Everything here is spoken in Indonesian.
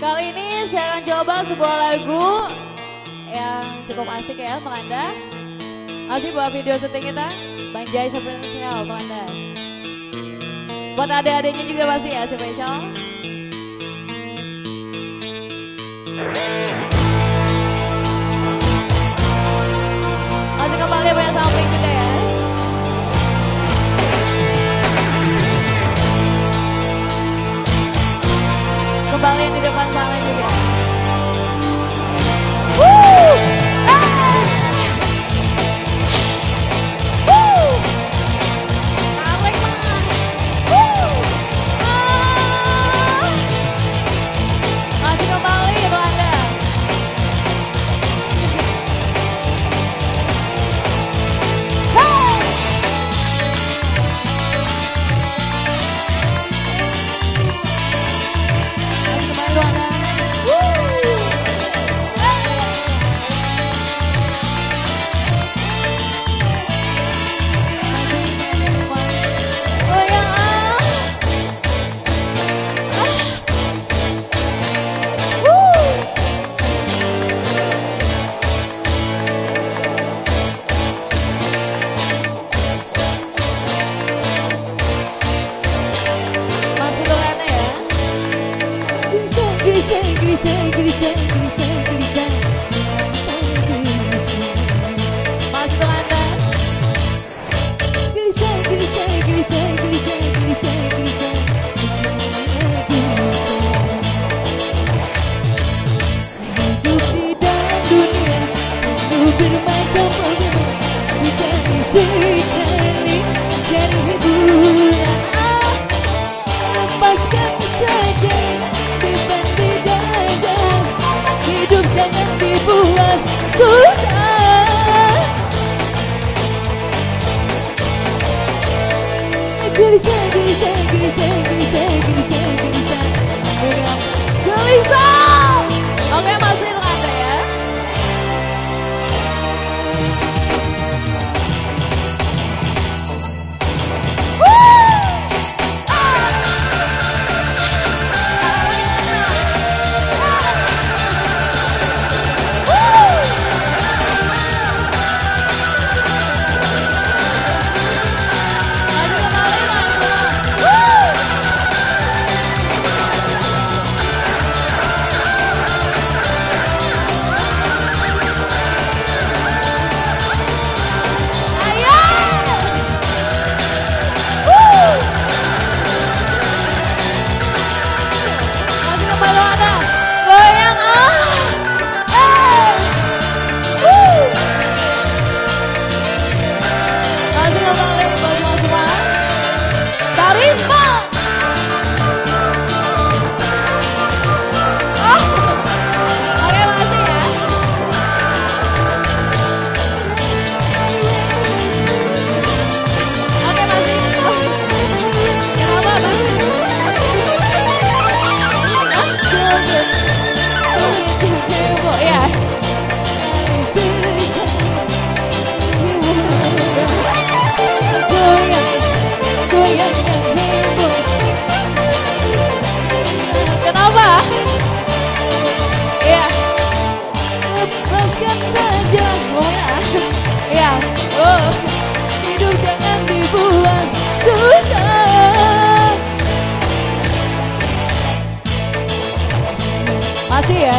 Kali ini saya akan coba sebuah lagu yang cukup asik ya untuk Anda. Masih buat video setting kita, Banjai Spesial untuk Anda. Buat adik-adiknya juga pasti ya spesial. sevgili sevgili sevgili sevgili sevgili sevgili sevgili sevgili sevgili jangan oh ya ya oh. Hidup jangan dibuat susah. Masih ya?